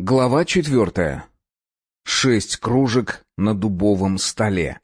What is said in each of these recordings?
Глава четвертая. Шесть кружек на дубовом столе.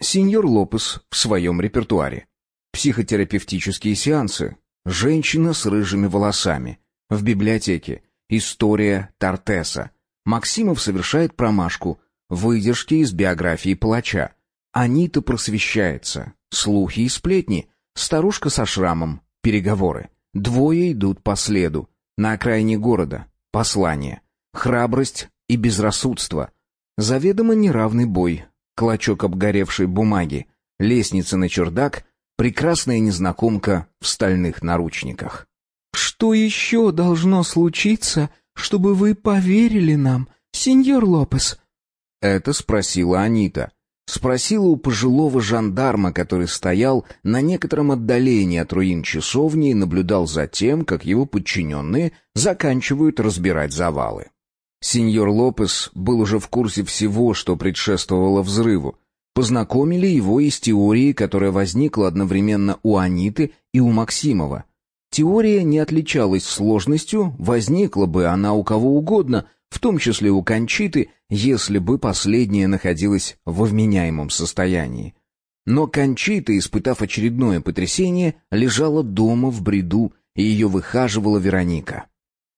Сеньор Лопес в своем репертуаре. Психотерапевтические сеансы. Женщина с рыжими волосами. В библиотеке. История Тартеса. Максимов совершает промашку. Выдержки из биографии палача. Анита просвещается. Слухи и сплетни. Старушка со шрамом. Переговоры. Двое идут по следу. На окраине города. Послание. Храбрость и безрассудство. Заведомо неравный бой. Клочок обгоревшей бумаги. Лестница на чердак. Прекрасная незнакомка в стальных наручниках. «Что еще должно случиться, чтобы вы поверили нам, сеньор Лопес?» Это спросила Анита. Спросила у пожилого жандарма, который стоял на некотором отдалении от руин часовни и наблюдал за тем, как его подчиненные заканчивают разбирать завалы. Сеньор Лопес был уже в курсе всего, что предшествовало взрыву. Познакомили его и с теорией, которая возникла одновременно у Аниты и у Максимова. Теория не отличалась сложностью, возникла бы она у кого угодно, в том числе у Кончиты, если бы последняя находилась во вменяемом состоянии. Но Кончита, испытав очередное потрясение, лежала дома в бреду, и ее выхаживала Вероника.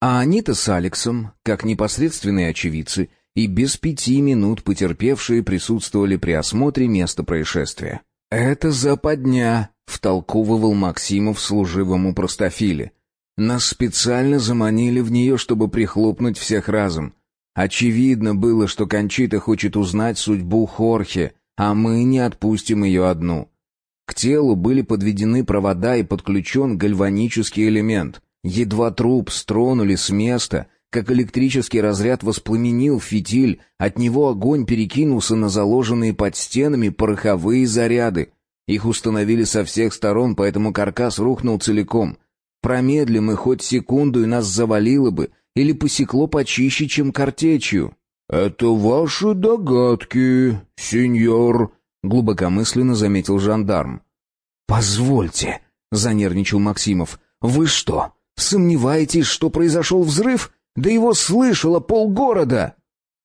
А Анита с Алексом, как непосредственные очевидцы, и без пяти минут потерпевшие присутствовали при осмотре места происшествия. «Это западня», — втолковывал Максимов служивому простофиле. «Нас специально заманили в нее, чтобы прихлопнуть всех разом. Очевидно было, что Кончита хочет узнать судьбу Хорхе, а мы не отпустим ее одну. К телу были подведены провода и подключен гальванический элемент. Едва труп стронули с места, как электрический разряд воспламенил фитиль, от него огонь перекинулся на заложенные под стенами пороховые заряды. Их установили со всех сторон, поэтому каркас рухнул целиком. Промедлим мы хоть секунду, и нас завалило бы, или посекло почище, чем картечью. «Это ваши догадки, сеньор», — глубокомысленно заметил жандарм. «Позвольте», — занервничал Максимов, — «вы что, сомневаетесь, что произошел взрыв? Да его слышало полгорода!»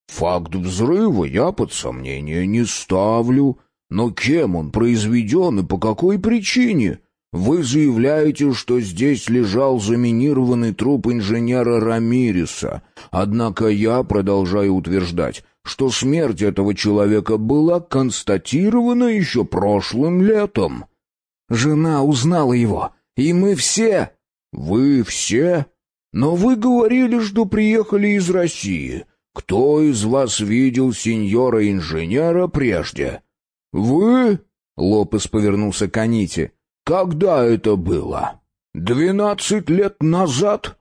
«Факт взрыва я под сомнение не ставлю, но кем он произведен и по какой причине? Вы заявляете, что здесь лежал заминированный труп инженера Рамиреса, однако я продолжаю утверждать, что смерть этого человека была констатирована еще прошлым летом. Жена узнала его, и мы все... Вы все? Но вы говорили, что приехали из России. Кто из вас видел сеньора-инженера прежде? Вы? Лопес повернулся к Аните. Когда это было? Двенадцать лет назад?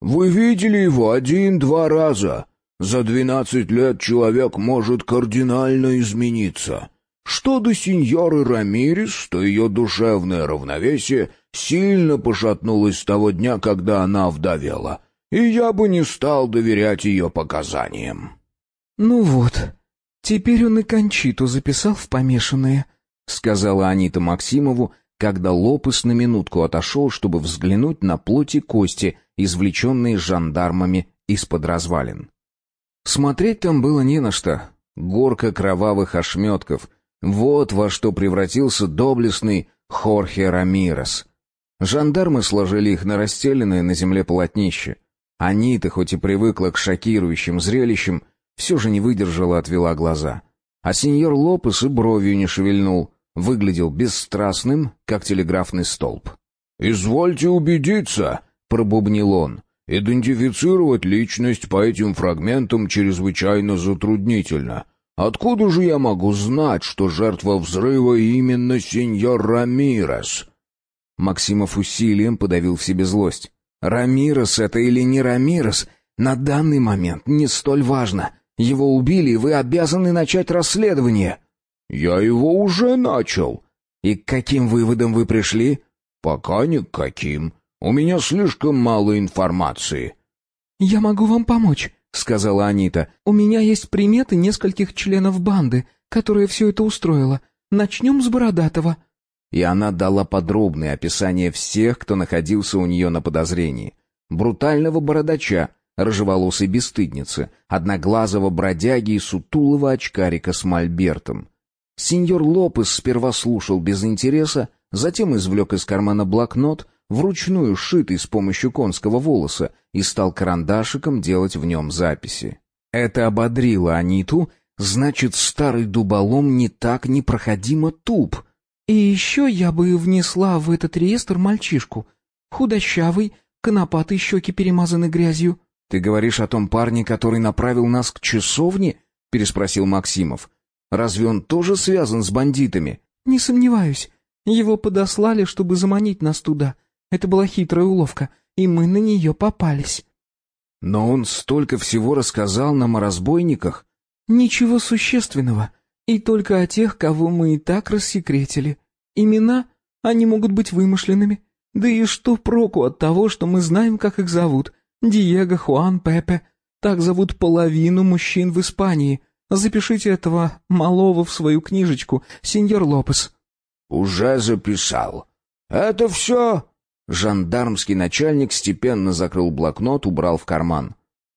Вы видели его один-два раза. За двенадцать лет человек может кардинально измениться. Что до сеньоры Рамирес, то ее душевное равновесие сильно пошатнулось с того дня, когда она вдовела, и я бы не стал доверять ее показаниям. — Ну вот, теперь он и Кончиту записал в помешанные, — сказала Анита Максимову, когда Лопес на минутку отошел, чтобы взглянуть на плоти кости, извлеченные жандармами из-под развалин. Смотреть там было не на что. Горка кровавых ошметков. Вот во что превратился доблестный Хорхе Рамирес. Жандармы сложили их на расстеленное на земле полотнище. Анита, хоть и привыкла к шокирующим зрелищам, все же не выдержала, отвела глаза. А сеньор Лопес и бровью не шевельнул — выглядел бесстрастным, как телеграфный столб. «Извольте убедиться», — пробубнил он. «Идентифицировать личность по этим фрагментам чрезвычайно затруднительно. Откуда же я могу знать, что жертва взрыва именно сеньор Рамирес?» Максимов усилием подавил в себе злость. «Рамирес это или не Рамирес, на данный момент не столь важно. Его убили, и вы обязаны начать расследование». «Я его уже начал». «И к каким выводам вы пришли?» «Пока ни к каким. У меня слишком мало информации». «Я могу вам помочь», — сказала Анита. «У меня есть приметы нескольких членов банды, которая все это устроила. Начнем с Бородатого». И она дала подробное описание всех, кто находился у нее на подозрении. Брутального бородача, рыжеволосой бесстыдницы, одноглазого бродяги и сутулого очкарика с мольбертом. Сеньор Лопес сперва слушал без интереса, затем извлек из кармана блокнот, вручную сшитый с помощью конского волоса, и стал карандашиком делать в нем записи. Это ободрило Аниту, значит, старый дуболом не так непроходимо туп. И еще я бы внесла в этот реестр мальчишку. Худощавый, конопатый, щеки перемазаны грязью. «Ты говоришь о том парне, который направил нас к часовне?» — переспросил Максимов. «Разве он тоже связан с бандитами?» «Не сомневаюсь. Его подослали, чтобы заманить нас туда. Это была хитрая уловка, и мы на нее попались». «Но он столько всего рассказал нам о разбойниках». «Ничего существенного. И только о тех, кого мы и так рассекретили. Имена, они могут быть вымышленными. Да и что проку от того, что мы знаем, как их зовут? Диего, Хуан, Пепе. Так зовут половину мужчин в Испании. Запишите этого малого в свою книжечку, сеньор Лопес». «Уже записал. Это все?» Жандармский начальник степенно закрыл блокнот, убрал в карман.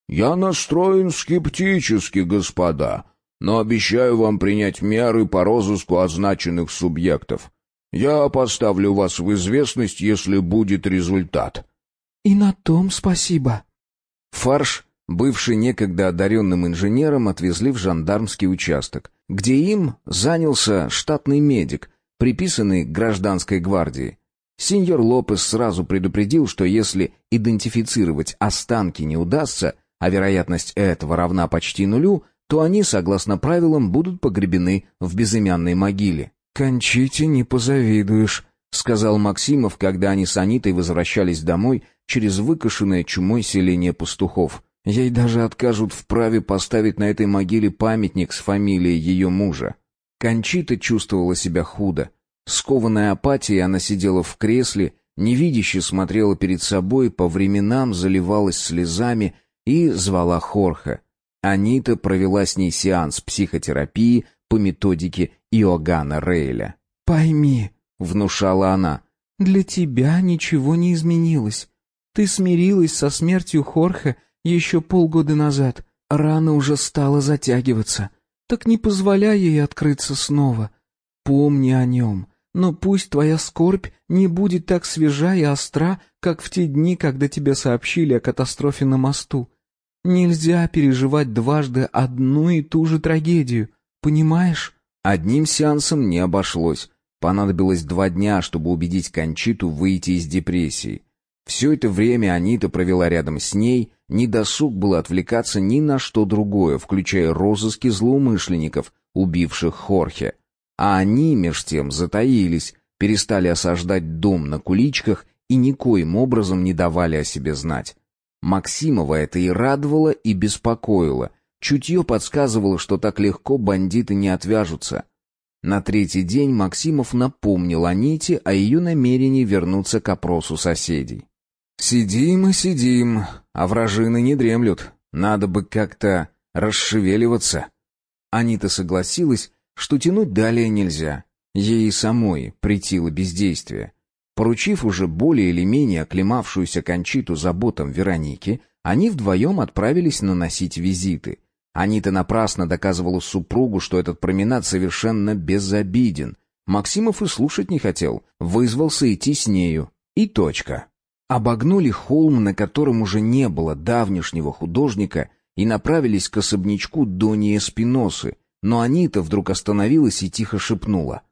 «Я настроен скептически, господа, но обещаю вам принять меры по розыску означенных субъектов. Я поставлю вас в известность, если будет результат». «И на том спасибо». Фарш, бывший некогда одаренным инженером, отвезли в жандармский участок, где им занялся штатный медик, приписанный к гражданской гвардии. Сеньор Лопес сразу предупредил, что если идентифицировать останки не удастся, а вероятность этого равна почти нулю, то они, согласно правилам, будут погребены в безымянной могиле. «Кончите, не позавидуешь», — сказал Максимов, когда они с Анитой возвращались домой через выкошенное чумой селение пастухов. Ей даже откажут в праве поставить на этой могиле памятник с фамилией ее мужа. Кончита чувствовала себя худо. Скованная апатией, она сидела в кресле, невидяще смотрела перед собой, по временам заливалась слезами и звала Хорха. Анита провела с ней сеанс психотерапии по методике Иоганна Рейля. «Пойми», — внушала она, — «для тебя ничего не изменилось. Ты смирилась со смертью Хорха еще полгода назад. Рана уже стала затягиваться. Так не позволяй ей открыться снова. Помни о нем. Но пусть твоя скорбь не будет так свежа и остра, как в те дни, когда тебе сообщили о катастрофе на мосту. Нельзя переживать дважды одну и ту же трагедию, понимаешь? Одним сеансом не обошлось. Понадобилось два дня, чтобы убедить Кончиту выйти из депрессии. Все это время Анита провела рядом с ней, не досуг было отвлекаться ни на что другое, включая розыски злоумышленников, убивших Хорхе. А они, меж тем, затаились, перестали осаждать дом на куличках и никоим образом не давали о себе знать. Максимова это и радовало, и беспокоило. Чутье подсказывало, что так легко бандиты не отвяжутся. На третий день Максимов напомнил Аните о ее намерении вернуться к опросу соседей. «Сидим и сидим, а вражины не дремлют. Надо бы как-то расшевеливаться». Анита согласилась, что тянуть далее нельзя. Ей самой притило бездействие. Поручив уже более или менее оклемавшуюся Кончиту заботам Вероники, они вдвоем отправились наносить визиты. Анита напрасно доказывала супругу, что этот променад совершенно безобиден. Максимов и слушать не хотел, вызвался идти с нею. И точка. Обогнули холм, на котором уже не было давнишнего художника, и направились к особнячку Дони Эспиносы, но Анита вдруг остановилась и тихо шепнула.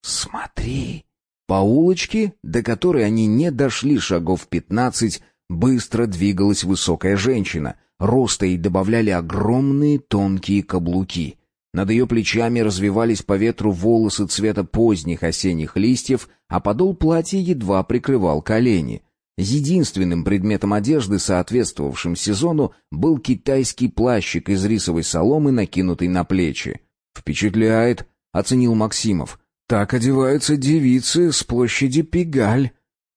«Смотри!» По улочке, до которой они не дошли шагов пятнадцать, быстро двигалась высокая женщина. Роста ей добавляли огромные тонкие каблуки. Над ее плечами развивались по ветру волосы цвета поздних осенних листьев, а подол платья едва прикрывал колени. Единственным предметом одежды, соответствовавшим сезону, был китайский плащик из рисовой соломы, накинутый на плечи. «Впечатляет», — оценил Максимов. «Так одеваются девицы с площади Пигаль».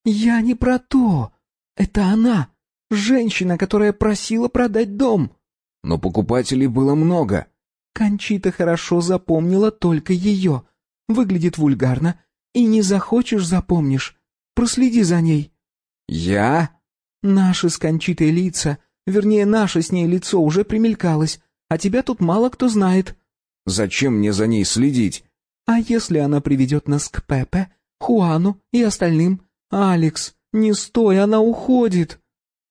«Я не про то. Это она, женщина, которая просила продать дом». Но покупателей было много. Кончита хорошо запомнила только ее. Выглядит вульгарно. И не захочешь — запомнишь. Проследи за ней. «Я?» «Наши с Кончитой лица Вернее, наше с ней лицо уже примелькалось, а тебя тут мало кто знает». «Зачем мне за ней следить?» «А если она приведет нас к Пепе, Хуану и остальным? Алекс, не стой, она уходит!»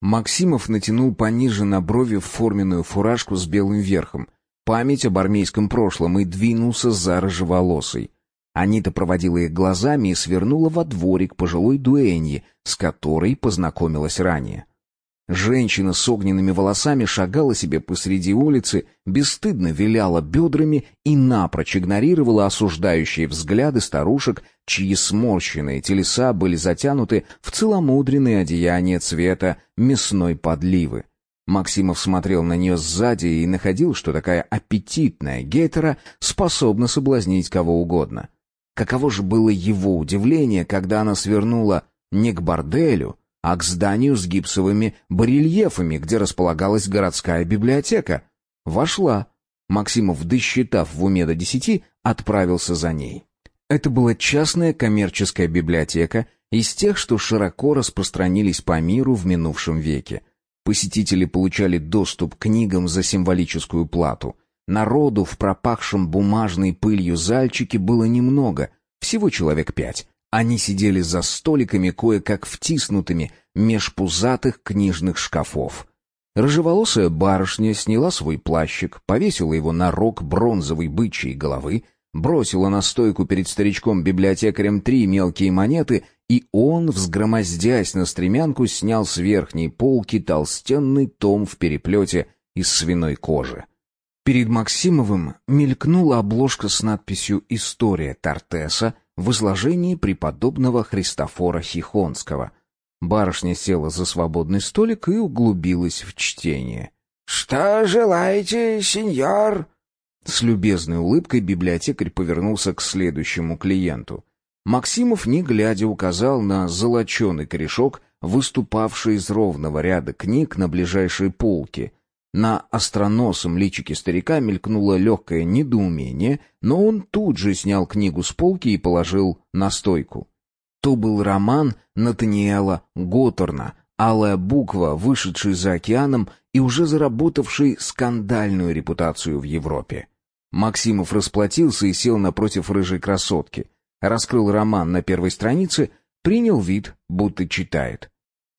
Максимов натянул пониже на брови форменную фуражку с белым верхом, память об армейском прошлом и двинулся за рыжеволосой. Анита проводила их глазами и свернула во дворик пожилой дуэньи, с которой познакомилась ранее. Женщина с огненными волосами шагала себе посреди улицы, бесстыдно виляла бедрами и напрочь игнорировала осуждающие взгляды старушек, чьи сморщенные телеса были затянуты в целомудренные одеяния цвета мясной подливы. Максимов смотрел на нее сзади и находил, что такая аппетитная гетера способна соблазнить кого угодно. Каково же было его удивление, когда она свернула не к борделю, а к зданию с гипсовыми барельефами, где располагалась городская библиотека. Вошла. Максимов, досчитав в уме до десяти, отправился за ней. Это была частная коммерческая библиотека из тех, что широко распространились по миру в минувшем веке. Посетители получали доступ к книгам за символическую плату. Народу в пропахшем бумажной пылью зальчике было немного, всего человек пять. Они сидели за столиками, кое-как втиснутыми меж пузатых книжных шкафов. Рыжеволосая барышня сняла свой плащик, повесила его на рог бронзовой бычьей головы, бросила на стойку перед старичком-библиотекарем три мелкие монеты, и он, взгромоздясь на стремянку, снял с верхней полки толстенный том в переплете из свиной кожи. Перед Максимовым мелькнула обложка с надписью «История Тартеса», в изложении преподобного Христофора Хихонского. Барышня села за свободный столик и углубилась в чтение. «Что желаете, сеньор?» С любезной улыбкой библиотекарь повернулся к следующему клиенту. Максимов, не глядя, указал на золоченый корешок, выступавший из ровного ряда книг на ближайшей полке — на остроносом личике старика мелькнуло легкое недоумение, но он тут же снял книгу с полки и положил на стойку. То был роман Натаниэла Готтерна «Алая буква», вышедший за океаном и уже заработавший скандальную репутацию в Европе. Максимов расплатился и сел напротив рыжей красотки. Раскрыл роман на первой странице, принял вид, будто читает.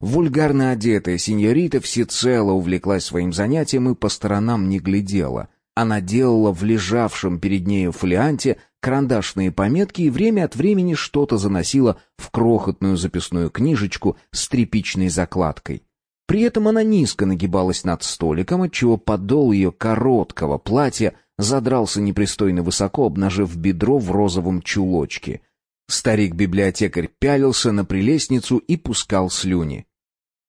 Вульгарно одетая сеньорита всецело увлеклась своим занятием и по сторонам не глядела. Она делала в лежавшем перед нею фолианте карандашные пометки и время от времени что-то заносила в крохотную записную книжечку с тряпичной закладкой. При этом она низко нагибалась над столиком, отчего подол ее короткого платья задрался непристойно высоко, обнажив бедро в розовом чулочке. Старик-библиотекарь пялился на прелестницу и пускал слюни.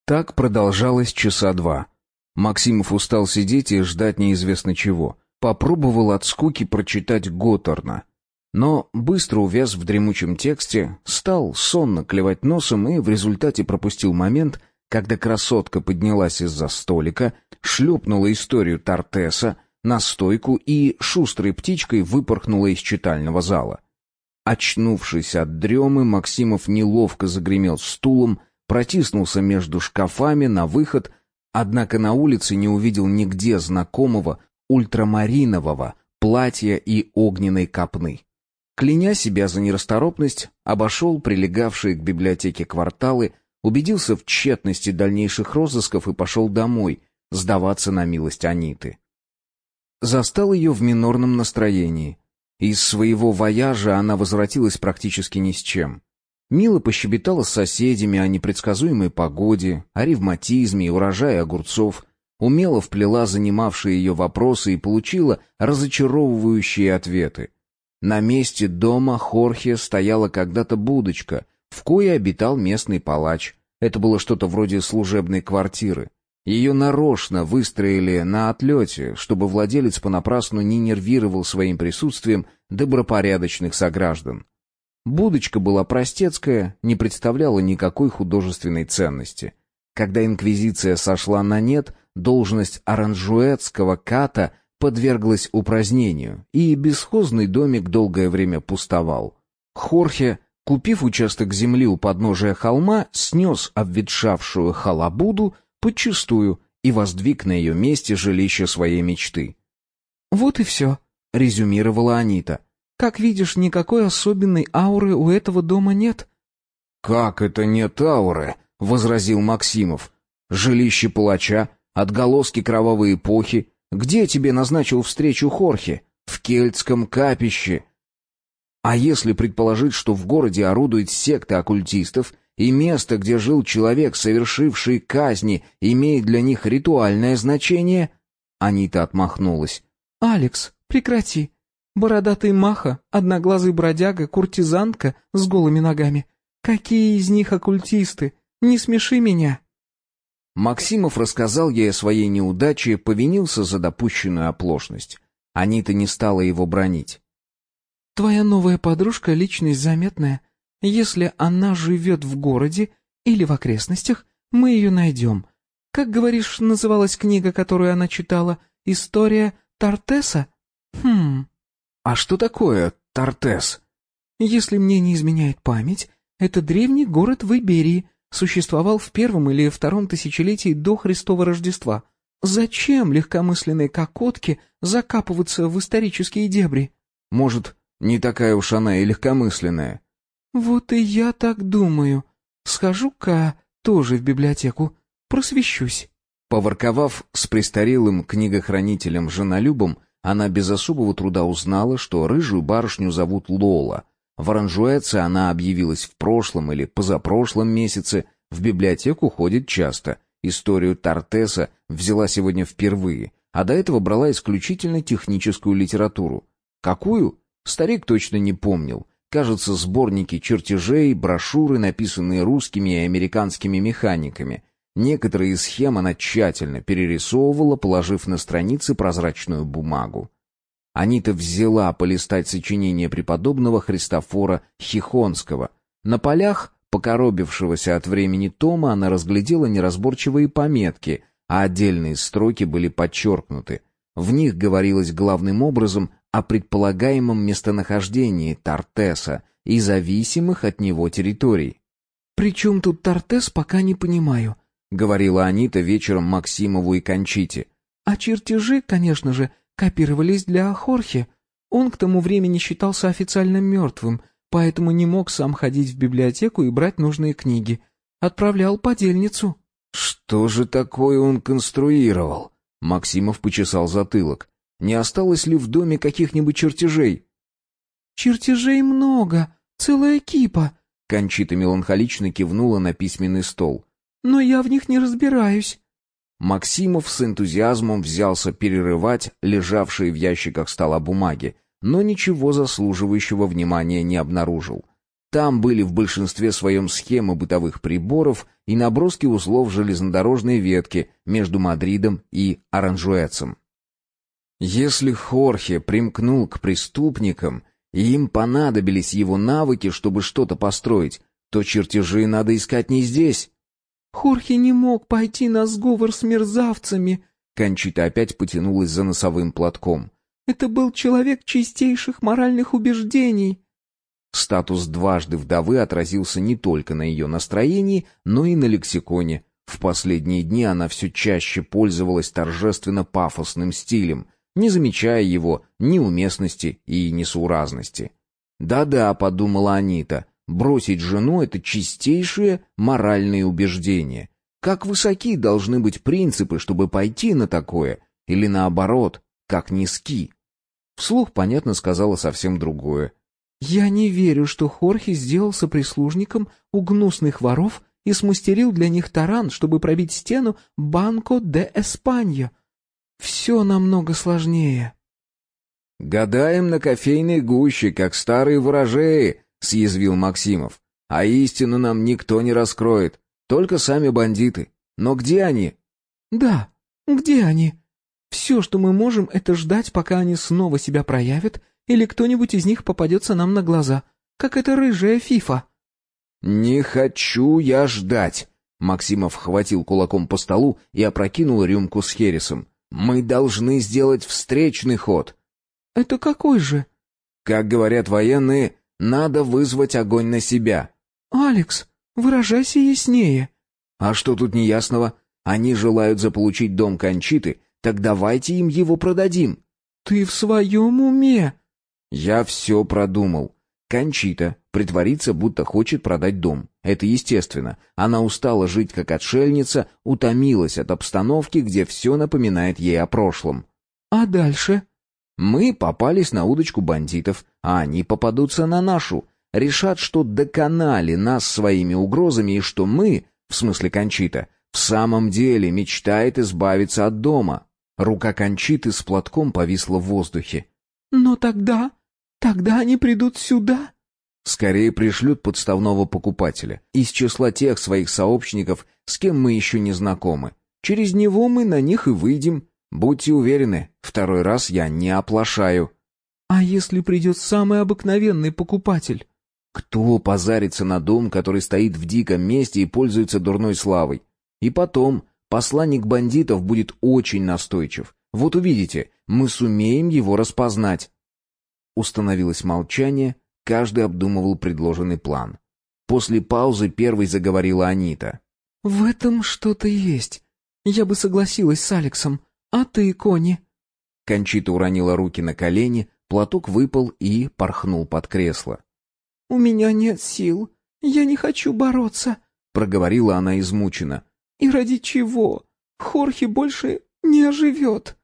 Так продолжалось часа два. Максимов устал сидеть и ждать неизвестно чего. Попробовал от скуки прочитать Готтерна. Но быстро увяз в дремучем тексте, стал сонно клевать носом и в результате пропустил момент, когда красотка поднялась из-за столика, шлепнула историю Тартеса на стойку и шустрой птичкой выпорхнула из читального зала. Очнувшись от дремы, Максимов неловко загремел стулом, протиснулся между шкафами на выход, однако на улице не увидел нигде знакомого ультрамаринового платья и огненной копны. Кляня себя за нерасторопность, обошел прилегавшие к библиотеке кварталы, убедился в тщетности дальнейших розысков и пошел домой, сдаваться на милость Аниты. Застал ее в минорном настроении. Из своего вояжа она возвратилась практически ни с чем. Мила пощебетала с соседями о непредсказуемой погоде, о ревматизме и урожае огурцов, умело вплела занимавшие ее вопросы и получила разочаровывающие ответы. На месте дома Хорхе стояла когда-то будочка, в кое обитал местный палач. Это было что-то вроде служебной квартиры. Ее нарочно выстроили на отлете, чтобы владелец понапрасну не нервировал своим присутствием добропорядочных сограждан. Будочка была простецкая, не представляла никакой художественной ценности. Когда инквизиция сошла на нет, должность оранжуэтского ката подверглась упразднению, и бесхозный домик долгое время пустовал. Хорхе, купив участок земли у подножия холма, снес обветшавшую халабуду, подчистую и воздвиг на ее месте жилище своей мечты. «Вот и все», — резюмировала Анита. «Как видишь, никакой особенной ауры у этого дома нет». «Как это нет ауры?» — возразил Максимов. «Жилище палача, отголоски кровавой эпохи. Где тебе назначил встречу Хорхе? В кельтском капище. А если предположить, что в городе орудует секта оккультистов, и место, где жил человек, совершивший казни, имеет для них ритуальное значение?» Анита отмахнулась. «Алекс, прекрати. Бородатый маха, одноглазый бродяга, куртизанка с голыми ногами. Какие из них оккультисты? Не смеши меня!» Максимов рассказал ей о своей неудаче, повинился за допущенную оплошность. Анита не стала его бронить. «Твоя новая подружка — личность заметная. Если она живет в городе или в окрестностях, мы ее найдем. Как, говоришь, называлась книга, которую она читала? История Тартеса? Хм. А что такое Тартес? Если мне не изменяет память, это древний город в Иберии, существовал в первом или втором тысячелетии до Христова Рождества. Зачем легкомысленной кокотке закапываться в исторические дебри? Может, не такая уж она и легкомысленная. Вот и я так думаю. Схожу-ка тоже в библиотеку, просвещусь. Поворковав с престарелым книгохранителем-женолюбом, она без особого труда узнала, что рыжую барышню зовут Лола. В Оранжуэце она объявилась в прошлом или позапрошлом месяце, в библиотеку ходит часто. Историю Тартеса взяла сегодня впервые, а до этого брала исключительно техническую литературу. Какую? Старик точно не помнил. Кажется, сборники чертежей, брошюры, написанные русскими и американскими механиками. Некоторые схемы она тщательно перерисовывала, положив на страницы прозрачную бумагу. Анита взяла полистать сочинение преподобного Христофора Хихонского. На полях, покоробившегося от времени тома, она разглядела неразборчивые пометки, а отдельные строки были подчеркнуты. В них говорилось главным образом о предполагаемом местонахождении Тартеса и зависимых от него территорий. «При чем тут Тартес, пока не понимаю», — говорила Анита вечером Максимову и Кончите. «А чертежи, конечно же, копировались для Хорхе. Он к тому времени считался официально мертвым, поэтому не мог сам ходить в библиотеку и брать нужные книги. Отправлял подельницу». «Что же такое он конструировал?» Максимов почесал затылок. «Не осталось ли в доме каких-нибудь чертежей?» «Чертежей много, целая кипа», — Кончита меланхолично кивнула на письменный стол но я в них не разбираюсь». Максимов с энтузиазмом взялся перерывать лежавшие в ящиках стола бумаги, но ничего заслуживающего внимания не обнаружил. Там были в большинстве своем схемы бытовых приборов и наброски узлов железнодорожной ветки между Мадридом и Оранжуэцем. Если Хорхе примкнул к преступникам, и им понадобились его навыки, чтобы что-то построить, то чертежи надо искать не здесь. Хорхе не мог пойти на сговор с мерзавцами. Кончита опять потянулась за носовым платком. Это был человек чистейших моральных убеждений. Статус дважды вдовы отразился не только на ее настроении, но и на лексиконе. В последние дни она все чаще пользовалась торжественно-пафосным стилем, не замечая его неуместности и несуразности. «Да-да», — подумала Анита, Бросить жену — это чистейшее моральное убеждение. Как высоки должны быть принципы, чтобы пойти на такое? Или наоборот, как низки? Вслух, понятно, сказала совсем другое. «Я не верю, что Хорхе сделался прислужником у гнусных воров и смастерил для них таран, чтобы пробить стену Банко де Эспанья. Все намного сложнее». «Гадаем на кофейной гуще, как старые ворожеи», — съязвил Максимов. «А истину нам никто не раскроет, только сами бандиты. Но где они?» «Да, где они? Все, что мы можем, это ждать, пока они снова себя проявят, или кто-нибудь из них попадется нам на глаза, как эта рыжая фифа». «Не хочу я ждать!» Максимов хватил кулаком по столу и опрокинул рюмку с хересом. «Мы должны сделать встречный ход». «Это какой же?» «Как говорят военные, надо вызвать огонь на себя. Алекс, выражайся яснее. А что тут неясного? Они желают заполучить дом Кончиты, так давайте им его продадим». «Ты в своем уме?» «Я все продумал. Кончита притворится, будто хочет продать дом. Это естественно. Она устала жить как отшельница, утомилась от обстановки, где все напоминает ей о прошлом. А дальше? Мы попались на удочку бандитов, а они попадутся на нашу. Решат, что доконали нас своими угрозами и что мы, в смысле Кончита, в самом деле мечтает избавиться от дома. Рука Кончиты с платком повисла в воздухе. «Но тогда Тогда они придут сюда? Скорее пришлют подставного покупателя из числа тех своих сообщников, с кем мы еще не знакомы. Через него мы на них и выйдем. Будьте уверены, второй раз я не оплошаю. А если придет самый обыкновенный покупатель? Кто позарится на дом, который стоит в диком месте и пользуется дурной славой? И потом, посланник бандитов будет очень настойчив. Вот увидите, мы сумеем его распознать. Установилось молчание, каждый обдумывал предложенный план. После паузы первой заговорила Анита. «В этом что-то есть. Я бы согласилась с Алексом. А ты, Кони?» Кончита уронила руки на колени, платок выпал и порхнул под кресло. «У меня нет сил. Я не хочу бороться», — проговорила она измученно. «И ради чего? Хорхе больше не оживет».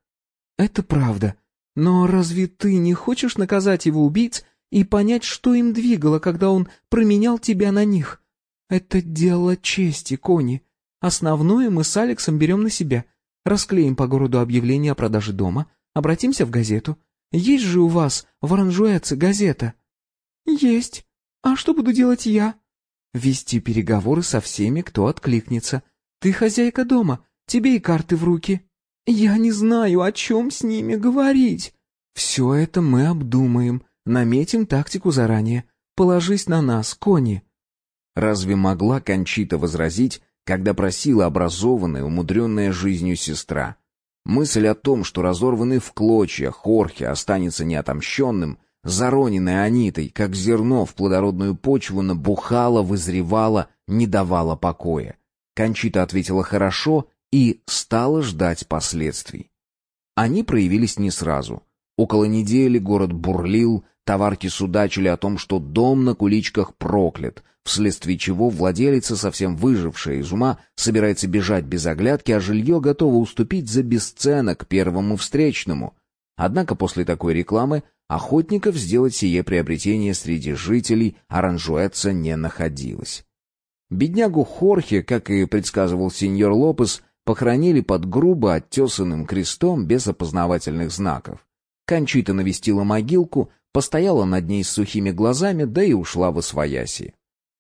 «Это правда. Но разве ты не хочешь наказать его убийц и понять, что им двигало, когда он променял тебя на них? Это дело чести, Кони. Основное мы с Алексом берем на себя. Расклеим по городу объявление о продаже дома, обратимся в газету. Есть же у вас в Оранжуэце газета? Есть. А что буду делать я? Вести переговоры со всеми, кто откликнется. Ты хозяйка дома, тебе и карты в руки. «Я не знаю, о чем с ними говорить». «Все это мы обдумаем, наметим тактику заранее. Положись на нас, кони». Разве могла Кончита возразить, когда просила образованная, умудренная жизнью сестра? Мысль о том, что разорванный в клочья Хорхе останется неотомщенным, зароненная Анитой, как зерно в плодородную почву, набухала, вызревала, не давала покоя. Кончита ответила «хорошо» и стала ждать последствий. Они проявились не сразу. Около недели город бурлил, товарки судачили о том, что дом на куличках проклят, вследствие чего владелица, совсем выжившая из ума, собирается бежать без оглядки, а жилье готово уступить за бесценок первому встречному. Однако после такой рекламы охотников сделать сие приобретение среди жителей Оранжуэца не находилось. Беднягу Хорхе, как и предсказывал сеньор Лопес, похоронили под грубо оттесанным крестом без опознавательных знаков. Кончита навестила могилку, постояла над ней с сухими глазами, да и ушла в освояси.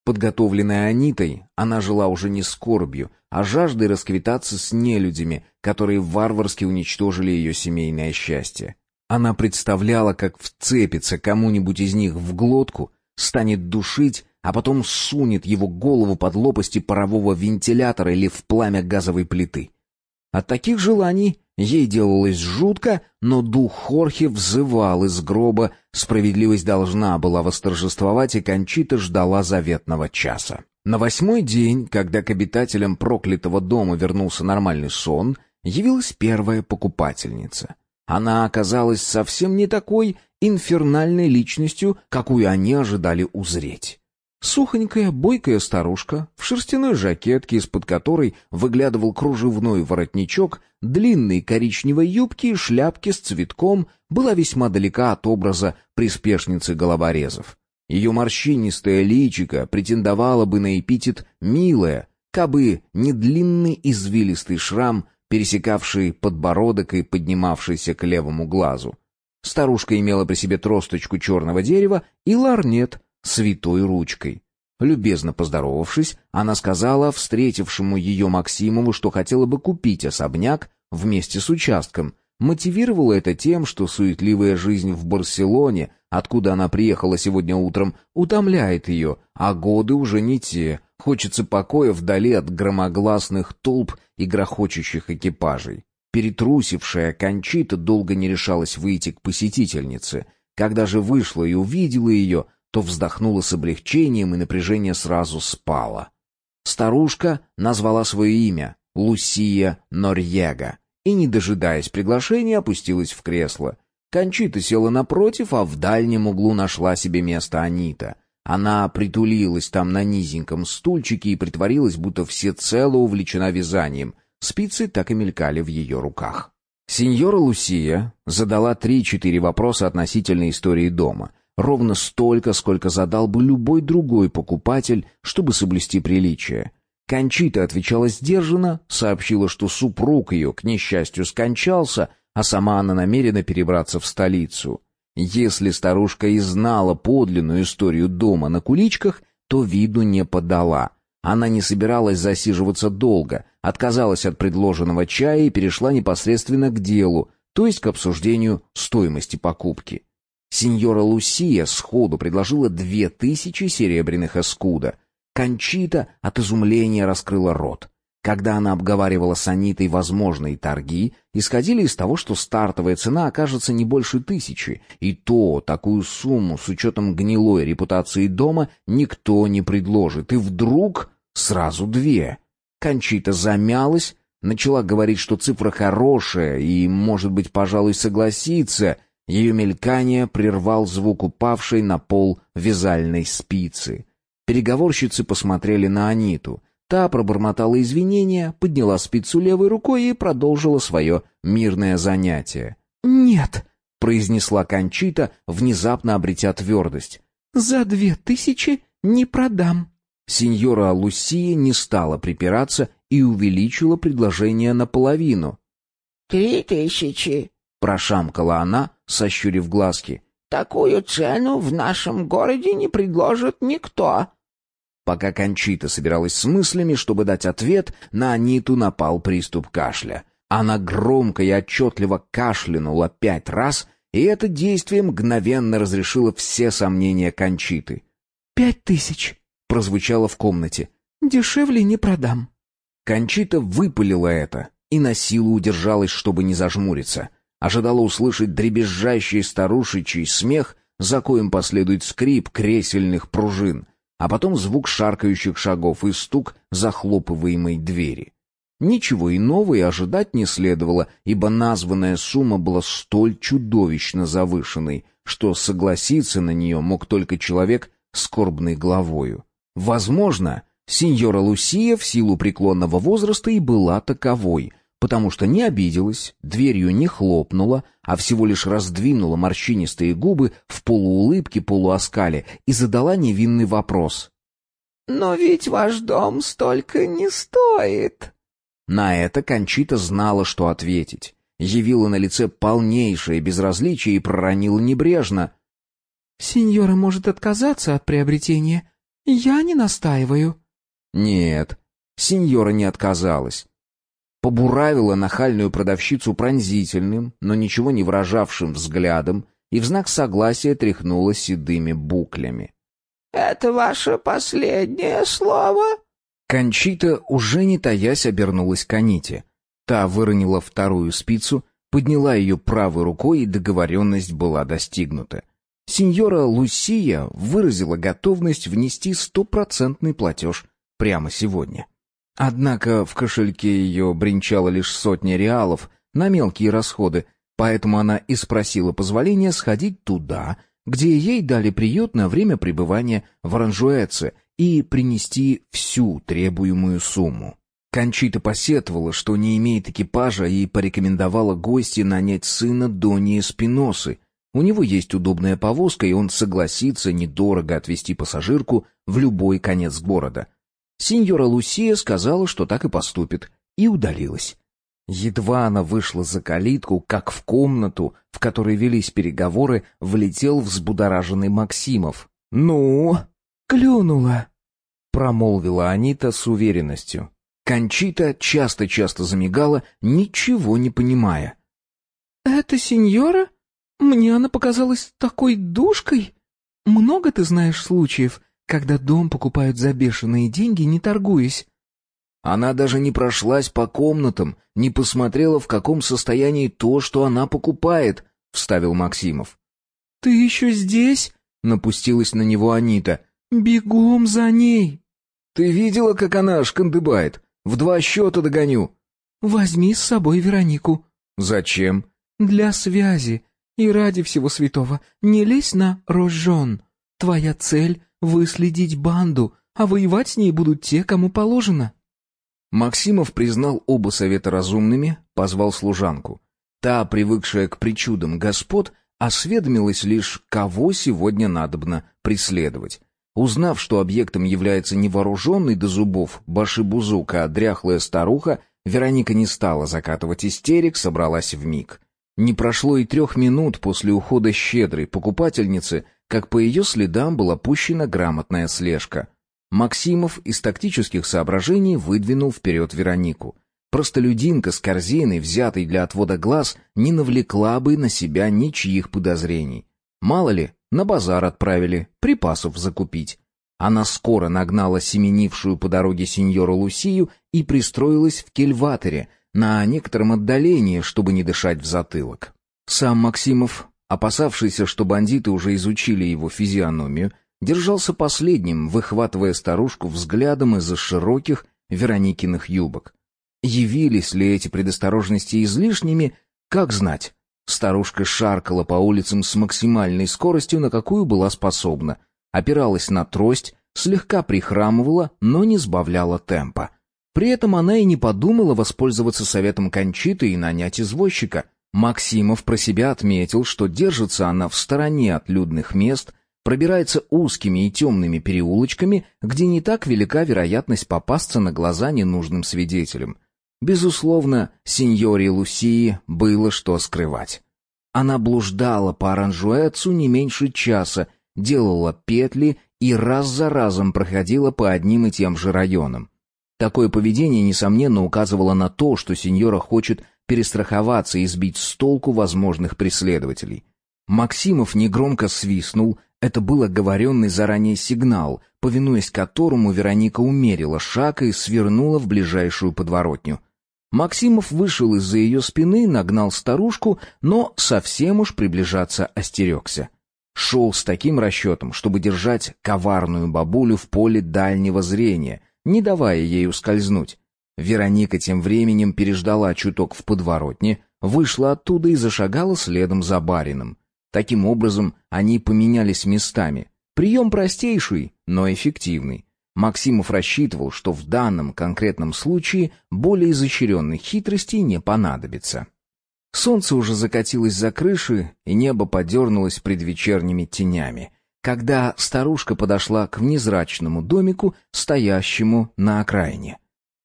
Подготовленная Анитой, она жила уже не скорбью, а жаждой расквитаться с нелюдями, которые варварски уничтожили ее семейное счастье. Она представляла, как вцепится кому-нибудь из них в глотку, станет душить, а потом сунет его голову под лопасти парового вентилятора или в пламя газовой плиты. От таких желаний ей делалось жутко, но дух Хорхе взывал из гроба, справедливость должна была восторжествовать, и Кончита ждала заветного часа. На восьмой день, когда к обитателям проклятого дома вернулся нормальный сон, явилась первая покупательница. Она оказалась совсем не такой инфернальной личностью, какую они ожидали узреть. Сухонькая, бойкая старушка в шерстяной жакетке, из-под которой выглядывал кружевной воротничок, длинной коричневой юбки и шляпки с цветком, была весьма далека от образа приспешницы головорезов. Ее морщинистое личико претендовало бы на эпитет «милая», кабы не длинный извилистый шрам, пересекавший подбородок и поднимавшийся к левому глазу. Старушка имела при себе тросточку черного дерева и ларнет — святой ручкой. Любезно поздоровавшись, она сказала встретившему ее Максимову, что хотела бы купить особняк вместе с участком. Мотивировала это тем, что суетливая жизнь в Барселоне, откуда она приехала сегодня утром, утомляет ее, а годы уже не те. Хочется покоя вдали от громогласных толп и грохочущих экипажей. Перетрусившая Кончита долго не решалась выйти к посетительнице. Когда же вышла и увидела ее, то вздохнула с облегчением, и напряжение сразу спало. Старушка назвала свое имя Лусия Норьега и, не дожидаясь приглашения, опустилась в кресло. Кончита села напротив, а в дальнем углу нашла себе место Анита. Она притулилась там на низеньком стульчике и притворилась, будто всецело увлечена вязанием. Спицы так и мелькали в ее руках. Сеньора Лусия задала три-четыре вопроса относительно истории дома. Ровно столько, сколько задал бы любой другой покупатель, чтобы соблюсти приличие. Кончита отвечала сдержанно, сообщила, что супруг ее, к несчастью, скончался, а сама она намерена перебраться в столицу. Если старушка и знала подлинную историю дома на куличках, то виду не подала. Она не собиралась засиживаться долго, отказалась от предложенного чая и перешла непосредственно к делу, то есть к обсуждению стоимости покупки. Сеньора Лусия сходу предложила две тысячи серебряных эскуда. Кончита от изумления раскрыла рот. Когда она обговаривала с Анитой возможные торги, исходили из того, что стартовая цена окажется не больше тысячи, и то такую сумму с учетом гнилой репутации дома никто не предложит, и вдруг сразу две. Кончита замялась, начала говорить, что цифра хорошая и, может быть, пожалуй, согласится. Ее мелькание прервал звук упавшей на пол вязальной спицы. Переговорщицы посмотрели на Аниту — Та пробормотала извинения, подняла спицу левой рукой и продолжила свое мирное занятие. «Нет», — произнесла Кончита, внезапно обретя твердость. «За две тысячи не продам». Сеньора Лусия не стала припираться и увеличила предложение наполовину. «Три тысячи», — прошамкала она, сощурив глазки. «Такую цену в нашем городе не предложит никто». Пока Кончита собиралась с мыслями, чтобы дать ответ, на Аниту напал приступ кашля. Она громко и отчетливо кашлянула пять раз, и это действие мгновенно разрешило все сомнения Кончиты. «Пять тысяч!» — прозвучало в комнате. «Дешевле не продам». Кончита выпалила это и на силу удержалась, чтобы не зажмуриться. Ожидала услышать дребезжащий старушечий смех, за коим последует скрип кресельных пружин — а потом звук шаркающих шагов и стук захлопываемой двери. Ничего иного и ожидать не следовало, ибо названная сумма была столь чудовищно завышенной, что согласиться на нее мог только человек скорбной головою. Возможно, сеньора Лусия в силу преклонного возраста и была таковой, потому что не обиделась, дверью не хлопнула, а всего лишь раздвинула морщинистые губы в полуулыбке полуоскале и задала невинный вопрос. «Но ведь ваш дом столько не стоит». На это Кончита знала, что ответить. Явила на лице полнейшее безразличие и проронила небрежно. «Сеньора может отказаться от приобретения. Я не настаиваю». «Нет, сеньора не отказалась побуравила нахальную продавщицу пронзительным, но ничего не выражавшим взглядом и в знак согласия тряхнула седыми буклями. «Это ваше последнее слово?» Кончита, уже не таясь, обернулась к Аните. Та выронила вторую спицу, подняла ее правой рукой, и договоренность была достигнута. Сеньора Лусия выразила готовность внести стопроцентный платеж прямо сегодня. Однако в кошельке ее бренчало лишь сотня реалов на мелкие расходы, поэтому она и спросила позволения сходить туда, где ей дали приют на время пребывания в Оранжуэце и принести всю требуемую сумму. Кончита посетовала, что не имеет экипажа, и порекомендовала гости нанять сына Донии Спиносы. У него есть удобная повозка, и он согласится недорого отвезти пассажирку в любой конец города — Синьора Лусия сказала, что так и поступит, и удалилась. Едва она вышла за калитку, как в комнату, в которой велись переговоры, влетел взбудораженный Максимов. «Ну?» «Клюнула», — промолвила Анита с уверенностью. Кончита часто-часто замигала, ничего не понимая. «Это сеньора? Мне она показалась такой душкой. Много ты знаешь случаев, когда дом покупают за бешеные деньги, не торгуясь. Она даже не прошлась по комнатам, не посмотрела, в каком состоянии то, что она покупает, — вставил Максимов. — Ты еще здесь? — напустилась на него Анита. — Бегом за ней! — Ты видела, как она шкандыбает? В два счета догоню». «Возьми с собой Веронику». «Зачем?» «Для связи. И ради всего святого, не лезь на рожон. Твоя цель — выследить банду, а воевать с ней будут те, кому положено». Максимов признал оба совета разумными, позвал служанку. Та, привыкшая к причудам господ, осведомилась лишь, кого сегодня надобно преследовать. Узнав, что объектом является не вооруженный до зубов башибузук, а дряхлая старуха, Вероника не стала закатывать истерик, собралась в миг. Не прошло и трех минут после ухода щедрой покупательницы, как по ее следам была пущена грамотная слежка. Максимов из тактических соображений выдвинул вперед Веронику. Простолюдинка с корзиной, взятой для отвода глаз, не навлекла бы на себя ничьих подозрений. Мало ли, на базар отправили, припасов закупить. Она скоро нагнала семенившую по дороге сеньору Лусию и пристроилась в кельваторе на некотором отдалении, чтобы не дышать в затылок. Сам Максимов, опасавшийся, что бандиты уже изучили его физиономию, держался последним, выхватывая старушку взглядом из-за широких Вероникиных юбок. Явились ли эти предосторожности излишними, как знать. Старушка шаркала по улицам с максимальной скоростью, на какую была способна. Опиралась на трость, слегка прихрамывала, но не сбавляла темпа. При этом она и не подумала воспользоваться советом Кончиты и нанять извозчика. Максимов про себя отметил, что держится она в стороне от людных мест, пробирается узкими и темными переулочками, где не так велика вероятность попасться на глаза ненужным свидетелям. Безусловно, сеньоре Лусии было что скрывать. Она блуждала по Аранжуэцу не меньше часа, делала петли и раз за разом проходила по одним и тем же районам. Такое поведение, несомненно, указывало на то, что сеньора хочет перестраховаться и сбить с толку возможных преследователей. Максимов негромко свистнул, это был оговоренный заранее сигнал, повинуясь которому Вероника умерила шаг и свернула в ближайшую подворотню — Максимов вышел из-за ее спины, нагнал старушку, но совсем уж приближаться остерегся. Шел с таким расчетом, чтобы держать коварную бабулю в поле дальнего зрения, не давая ей ускользнуть. Вероника тем временем переждала чуток в подворотне, вышла оттуда и зашагала следом за барином. Таким образом, они поменялись местами. Прием простейший, но эффективный. Максимов рассчитывал, что в данном конкретном случае более изощренных хитростей не понадобится. Солнце уже закатилось за крыши, и небо подернулось предвечерними тенями, когда старушка подошла к внезрачному домику, стоящему на окраине.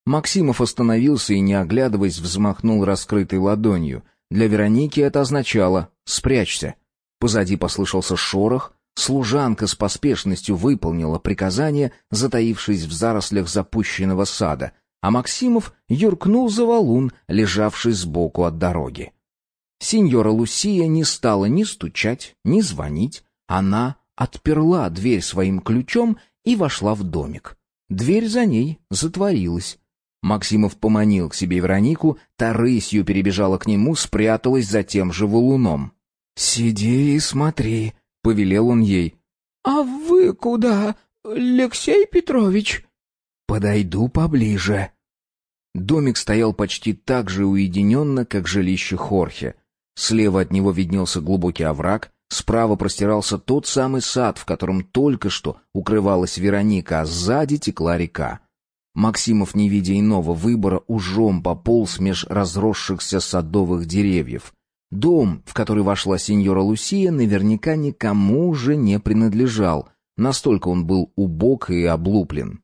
Максимов остановился и, не оглядываясь, взмахнул раскрытой ладонью. Для Вероники это означало «спрячься». Позади послышался шорох, Служанка с поспешностью выполнила приказание, затаившись в зарослях запущенного сада, а Максимов юркнул за валун, лежавший сбоку от дороги. Сеньора Лусия не стала ни стучать, ни звонить. Она отперла дверь своим ключом и вошла в домик. Дверь за ней затворилась. Максимов поманил к себе Веронику, та рысью перебежала к нему, спряталась за тем же валуном. «Сиди и смотри», повелел он ей. «А вы куда, Алексей Петрович?» «Подойду поближе». Домик стоял почти так же уединенно, как жилище Хорхе. Слева от него виднелся глубокий овраг, справа простирался тот самый сад, в котором только что укрывалась Вероника, а сзади текла река. Максимов, не видя иного выбора, ужом пополз меж разросшихся садовых деревьев. Дом, в который вошла сеньора Лусия, наверняка никому уже не принадлежал, настолько он был убог и облуплен.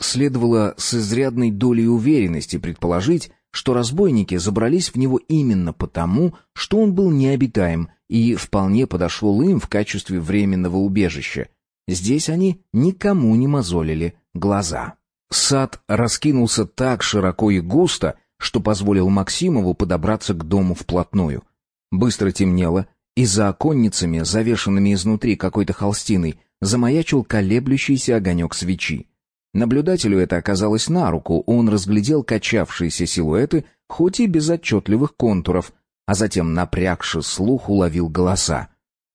Следовало с изрядной долей уверенности предположить, что разбойники забрались в него именно потому, что он был необитаем и вполне подошел им в качестве временного убежища. Здесь они никому не мозолили глаза. Сад раскинулся так широко и густо, что позволил Максимову подобраться к дому вплотную — Быстро темнело, и за оконницами, завешенными изнутри какой-то холстиной, замаячил колеблющийся огонек свечи. Наблюдателю это оказалось на руку, он разглядел качавшиеся силуэты, хоть и без отчетливых контуров, а затем, напрягши слух, уловил голоса.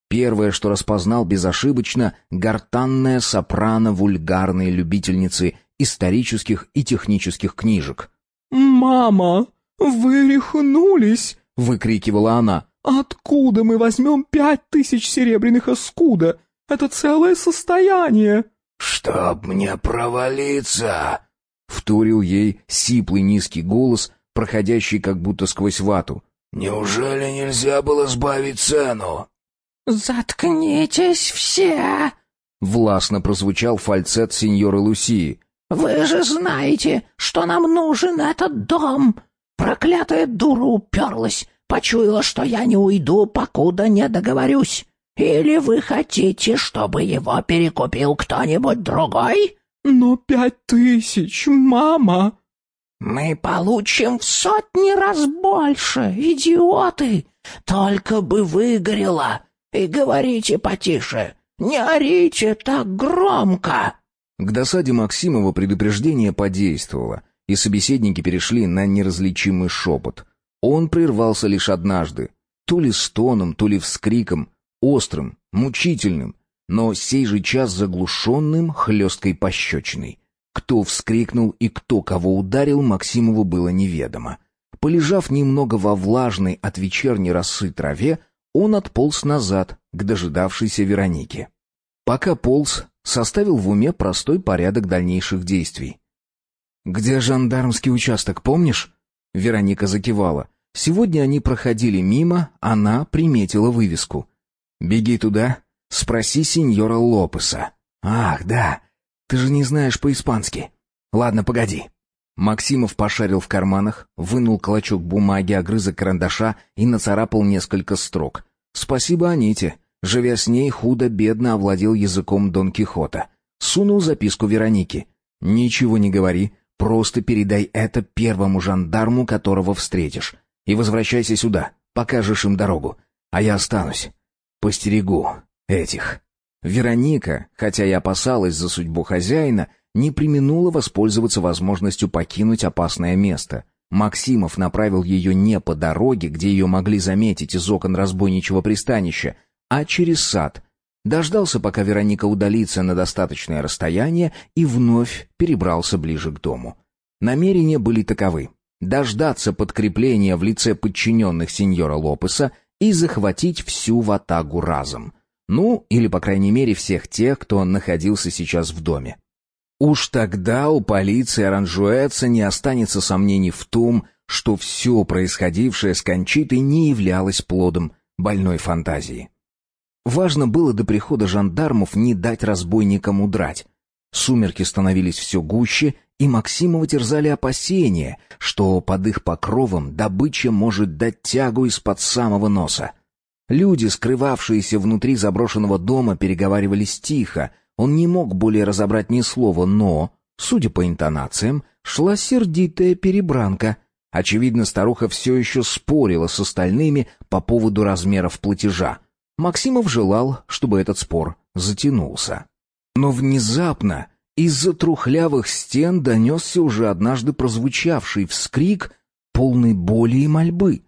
Первое, что распознал безошибочно, гортанная сопрано вульгарной любительницы исторических и технических книжек. «Мама, вы рехнулись!» — выкрикивала она. «Откуда мы возьмем пять тысяч серебряных эскуда? Это целое состояние!» «Чтоб мне провалиться!» — вторил ей сиплый низкий голос, проходящий как будто сквозь вату. «Неужели нельзя было сбавить цену?» «Заткнитесь все!» — властно прозвучал фальцет сеньоры Лусии. «Вы же знаете, что нам нужен этот дом! Проклятая дура уперлась, почуяла, что я не уйду, покуда не договорюсь. Или вы хотите, чтобы его перекупил кто-нибудь другой?» «Но пять тысяч, мама!» «Мы получим в сотни раз больше, идиоты! Только бы выгорело! И говорите потише, не орите так громко!» К досаде Максимова предупреждение подействовало, и собеседники перешли на неразличимый шепот. Он прервался лишь однажды, то ли стоном, то ли вскриком, острым, мучительным, но сей же час заглушенным хлесткой пощечиной. Кто вскрикнул и кто кого ударил, Максимову было неведомо. Полежав немного во влажной от вечерней росы траве, он отполз назад к дожидавшейся Веронике. Пока полз, составил в уме простой порядок дальнейших действий. «Где жандармский участок, помнишь?» Вероника закивала. Сегодня они проходили мимо, она приметила вывеску. «Беги туда, спроси сеньора Лопеса». «Ах, да, ты же не знаешь по-испански. Ладно, погоди». Максимов пошарил в карманах, вынул клочок бумаги, огрызок карандаша и нацарапал несколько строк. «Спасибо Аните». Живя с ней, худо-бедно овладел языком Дон Кихота. Сунул записку Веронике. «Ничего не говори, просто передай это первому жандарму, которого встретишь. И возвращайся сюда, покажешь им дорогу. А я останусь. Постерегу этих». Вероника, хотя и опасалась за судьбу хозяина, не применула воспользоваться возможностью покинуть опасное место. Максимов направил ее не по дороге, где ее могли заметить из окон разбойничьего пристанища, а через сад. Дождался, пока Вероника удалится на достаточное расстояние и вновь перебрался ближе к дому. Намерения были таковы. Дождаться подкрепления в лице подчиненных сеньора Лопеса и захватить всю ватагу разом — ну, или, по крайней мере, всех тех, кто находился сейчас в доме. Уж тогда у полиции Аранжуэца не останется сомнений в том, что все происходившее с Кончитой не являлось плодом больной фантазии. Важно было до прихода жандармов не дать разбойникам удрать. Сумерки становились все гуще, и Максимова терзали опасения, что под их покровом добыча может дать тягу из-под самого носа. Люди, скрывавшиеся внутри заброшенного дома, переговаривались тихо. Он не мог более разобрать ни слова, но, судя по интонациям, шла сердитая перебранка. Очевидно, старуха все еще спорила с остальными по поводу размеров платежа. Максимов желал, чтобы этот спор затянулся. Но внезапно из-за трухлявых стен донесся уже однажды прозвучавший вскрик полной боли и мольбы.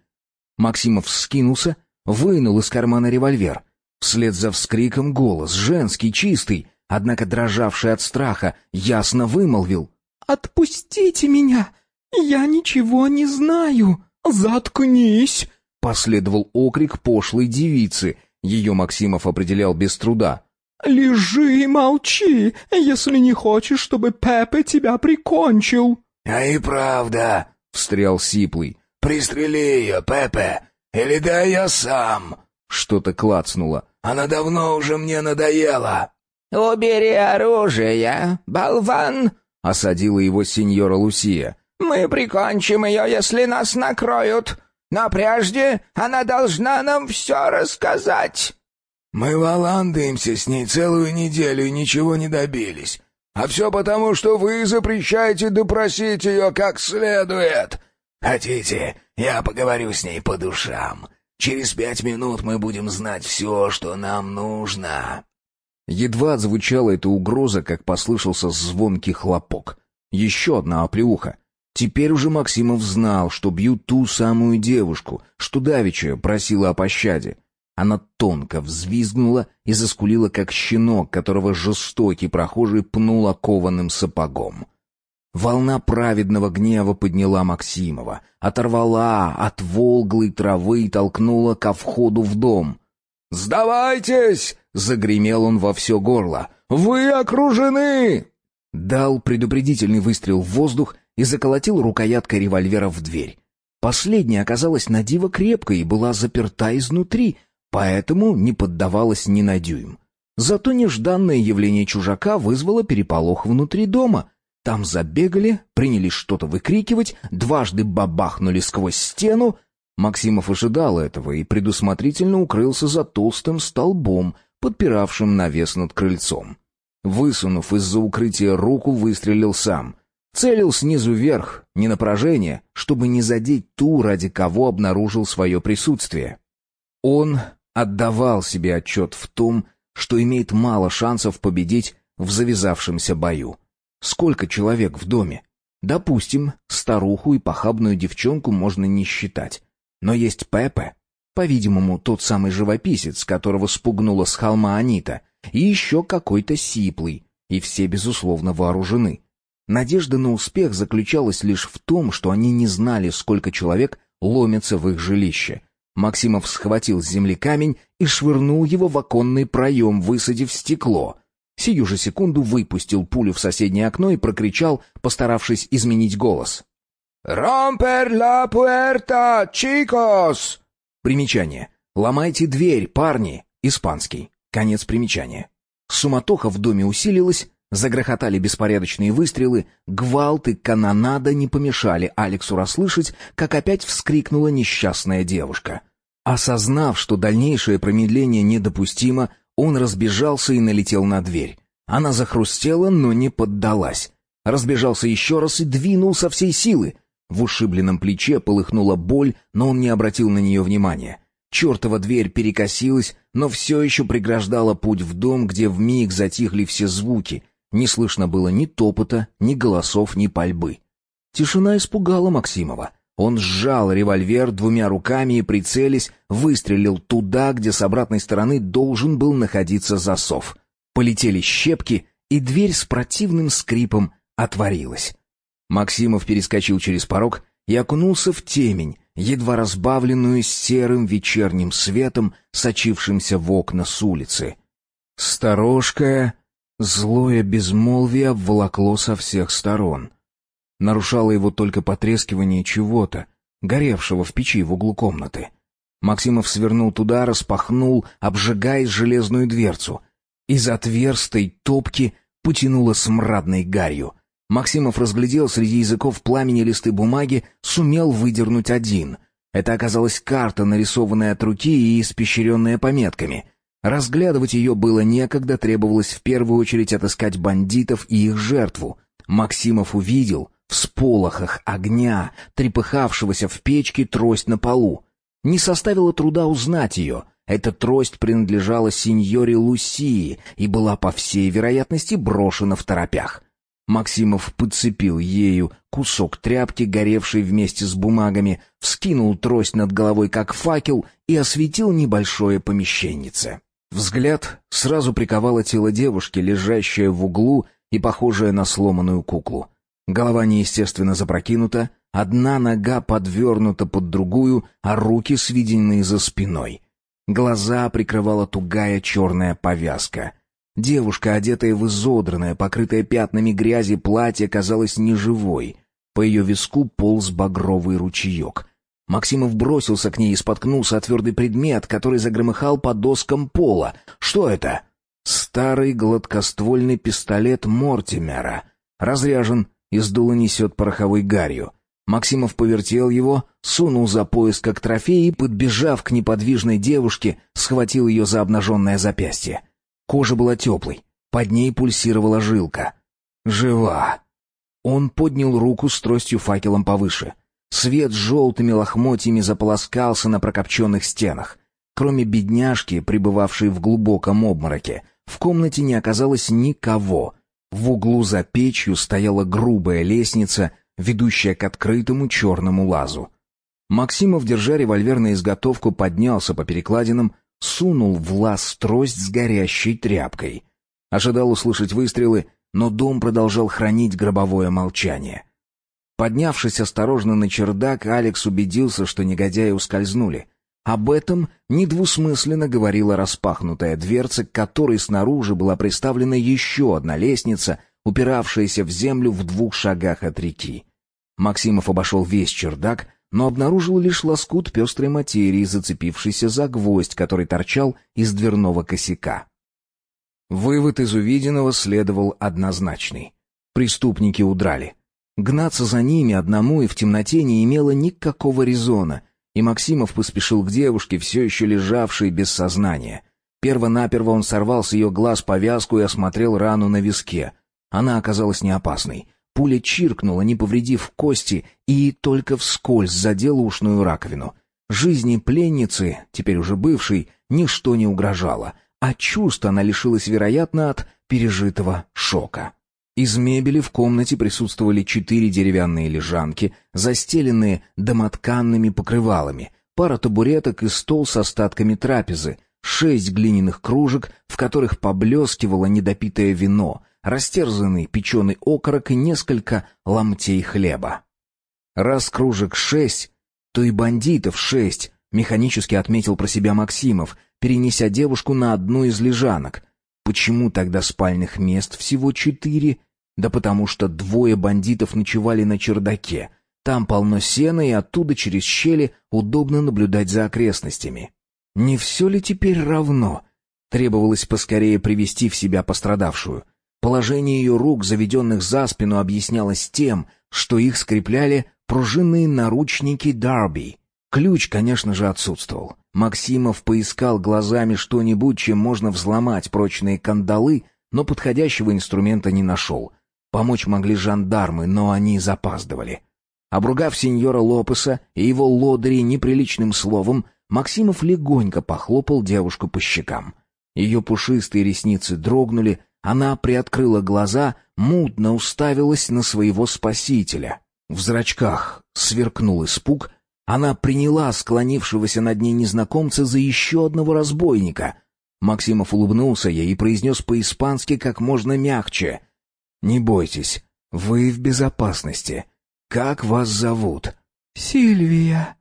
Максимов вскинулся, вынул из кармана револьвер. Вслед за вскриком голос, женский, чистый, однако дрожавший от страха, ясно вымолвил. «Отпустите меня! Я ничего не знаю! Заткнись!» Последовал окрик пошлой девицы. Ее Максимов определял без труда. «Лежи и молчи, если не хочешь, чтобы Пепе тебя прикончил!» «А и правда!» — встрял Сиплый. «Пристрели ее, Пепе! Или да я сам!» Что-то клацнуло. «Она давно уже мне надоела!» «Убери оружие, болван!» — осадила его сеньора Лусия. «Мы прикончим ее, если нас накроют, но прежде она должна нам все рассказать!» «Мы валандаемся с ней целую неделю и ничего не добились. А все потому, что вы запрещаете допросить ее как следует. Хотите, я поговорю с ней по душам. Через пять минут мы будем знать все, что нам нужно». Едва отзвучала эта угроза, как послышался звонкий хлопок. Еще одна оплеуха. Теперь уже Максимов знал, что бьют ту самую девушку, что Давича просила о пощаде. Она тонко взвизгнула и заскулила, как щенок, которого жестокий прохожий пнул окованным сапогом. Волна праведного гнева подняла Максимова, оторвала от волглой травы и толкнула ко входу в дом. «Сдавайтесь!» — загремел он во все горло. «Вы окружены!» Дал предупредительный выстрел в воздух и заколотил рукояткой револьвера в дверь. Последняя оказалась на диво крепкой и была заперта изнутри, поэтому не поддавалась ни на дюйм. Зато нежданное явление чужака вызвало переполох внутри дома. Там забегали, принялись что-то выкрикивать, дважды бабахнули сквозь стену. Максимов ожидал этого и предусмотрительно укрылся за толстым столбом, подпиравшим навес над крыльцом. Высунув из-за укрытия руку, выстрелил сам. Целил снизу вверх, не на поражение, чтобы не задеть ту, ради кого обнаружил свое присутствие. Он отдавал себе отчет в том, что имеет мало шансов победить в завязавшемся бою. Сколько человек в доме? Допустим, старуху и похабную девчонку можно не считать. Но есть Пепе, по-видимому, тот самый живописец, которого спугнула с холма Анита, и еще какой-то сиплый, и все, безусловно, вооружены. Надежда на успех заключалась лишь в том, что они не знали, сколько человек ломится в их жилище. Максимов схватил с земли камень и швырнул его в оконный проем, высадив стекло. Сию же секунду выпустил пулю в соседнее окно и прокричал, постаравшись изменить голос. «Ромпер ла пуэрта, чикос!» Примечание. «Ломайте дверь, парни!» Испанский. Конец примечания. Суматоха в доме усилилась, загрохотали беспорядочные выстрелы, гвалт и канонада не помешали Алексу расслышать, как опять вскрикнула несчастная девушка. Осознав, что дальнейшее промедление недопустимо, он разбежался и налетел на дверь. Она захрустела, но не поддалась. Разбежался еще раз и двинул со всей силы. В ушибленном плече полыхнула боль, но он не обратил на нее внимания. Чертова дверь перекосилась, но все еще преграждала путь в дом, где вмиг затихли все звуки. Не слышно было ни топота, ни голосов, ни пальбы. Тишина испугала Максимова. Он сжал револьвер двумя руками и, прицелясь, выстрелил туда, где с обратной стороны должен был находиться засов. Полетели щепки, и дверь с противным скрипом отворилась. Максимов перескочил через порог и окунулся в темень, едва разбавленную серым вечерним светом, сочившимся в окна с улицы. Сторожкое, злое безмолвие обволокло со всех сторон. Нарушало его только потрескивание чего-то, горевшего в печи в углу комнаты. Максимов свернул туда, распахнул, обжигая железную дверцу. Из отверстой топки потянуло смрадной гарью — Максимов разглядел среди языков пламени листы бумаги, сумел выдернуть один. Это оказалась карта, нарисованная от руки и испещренная пометками. Разглядывать ее было некогда, требовалось в первую очередь отыскать бандитов и их жертву. Максимов увидел в сполохах огня, трепыхавшегося в печке, трость на полу. Не составило труда узнать ее. Эта трость принадлежала сеньоре Лусии и была, по всей вероятности, брошена в торопях. Максимов подцепил ею кусок тряпки, горевший вместе с бумагами, вскинул трость над головой как факел и осветил небольшое помещеннице. Взгляд сразу приковало тело девушки, лежащее в углу и похожее на сломанную куклу. Голова неестественно запрокинута, одна нога подвернута под другую, а руки сведены за спиной. Глаза прикрывала тугая черная повязка — Девушка, одетая в изодранное, покрытое пятнами грязи платье, казалась неживой. По ее виску полз багровый ручеек. Максимов бросился к ней и споткнулся о твердый предмет, который загромыхал по доскам пола. Что это? Старый гладкоствольный пистолет Мортимера. Разряжен, из дула несет пороховой гарью. Максимов повертел его, сунул за пояс как трофей и, подбежав к неподвижной девушке, схватил ее за обнаженное запястье. Кожа была теплой, под ней пульсировала жилка. Жива. Он поднял руку с тростью факелом повыше. Свет с желтыми лохмотьями заполоскался на прокопченных стенах. Кроме бедняжки, пребывавшей в глубоком обмороке, в комнате не оказалось никого. В углу за печью стояла грубая лестница, ведущая к открытому черному лазу. Максимов, держа револьвер на изготовку, поднялся по перекладинам, сунул в лаз трость с горящей тряпкой. Ожидал услышать выстрелы, но дом продолжал хранить гробовое молчание. Поднявшись осторожно на чердак, Алекс убедился, что негодяи ускользнули. Об этом недвусмысленно говорила распахнутая дверца, к которой снаружи была приставлена еще одна лестница, упиравшаяся в землю в двух шагах от реки. Максимов обошел весь чердак, но обнаружил лишь лоскут пестрой материи, зацепившийся за гвоздь, который торчал из дверного косяка. Вывод из увиденного следовал однозначный. Преступники удрали. Гнаться за ними одному и в темноте не имело никакого резона, и Максимов поспешил к девушке, все еще лежавшей без сознания. Перво-наперво он сорвал с ее глаз повязку и осмотрел рану на виске. Она оказалась не опасной. Пуля чиркнула, не повредив кости, и только вскользь задела ушную раковину. Жизни пленницы, теперь уже бывшей, ничто не угрожало, а чувств она лишилась, вероятно, от пережитого шока. Из мебели в комнате присутствовали четыре деревянные лежанки, застеленные домотканными покрывалами, пара табуреток и стол с остатками трапезы, шесть глиняных кружек, в которых поблескивало недопитое вино, растерзанный печеный окорок и несколько ломтей хлеба. Раз кружек шесть, то и бандитов шесть, механически отметил про себя Максимов, перенеся девушку на одну из лежанок. Почему тогда спальных мест всего четыре? Да потому что двое бандитов ночевали на чердаке. Там полно сена, и оттуда через щели удобно наблюдать за окрестностями. Не все ли теперь равно? Требовалось поскорее привести в себя пострадавшую. Положение ее рук, заведенных за спину, объяснялось тем, что их скрепляли пружинные наручники Дарби. Ключ, конечно же, отсутствовал. Максимов поискал глазами что-нибудь, чем можно взломать прочные кандалы, но подходящего инструмента не нашел. Помочь могли жандармы, но они запаздывали. Обругав сеньора Лопеса и его лодыри неприличным словом, Максимов легонько похлопал девушку по щекам. Ее пушистые ресницы дрогнули, она приоткрыла глаза, мутно уставилась на своего спасителя. В зрачках сверкнул испуг, она приняла склонившегося над ней незнакомца за еще одного разбойника. Максимов улыбнулся ей и произнес по-испански как можно мягче. «Не бойтесь, вы в безопасности. Как вас зовут?» «Сильвия».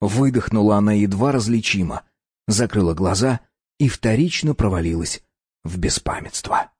Выдохнула она едва различимо, закрыла глаза и вторично провалилась в беспамятство.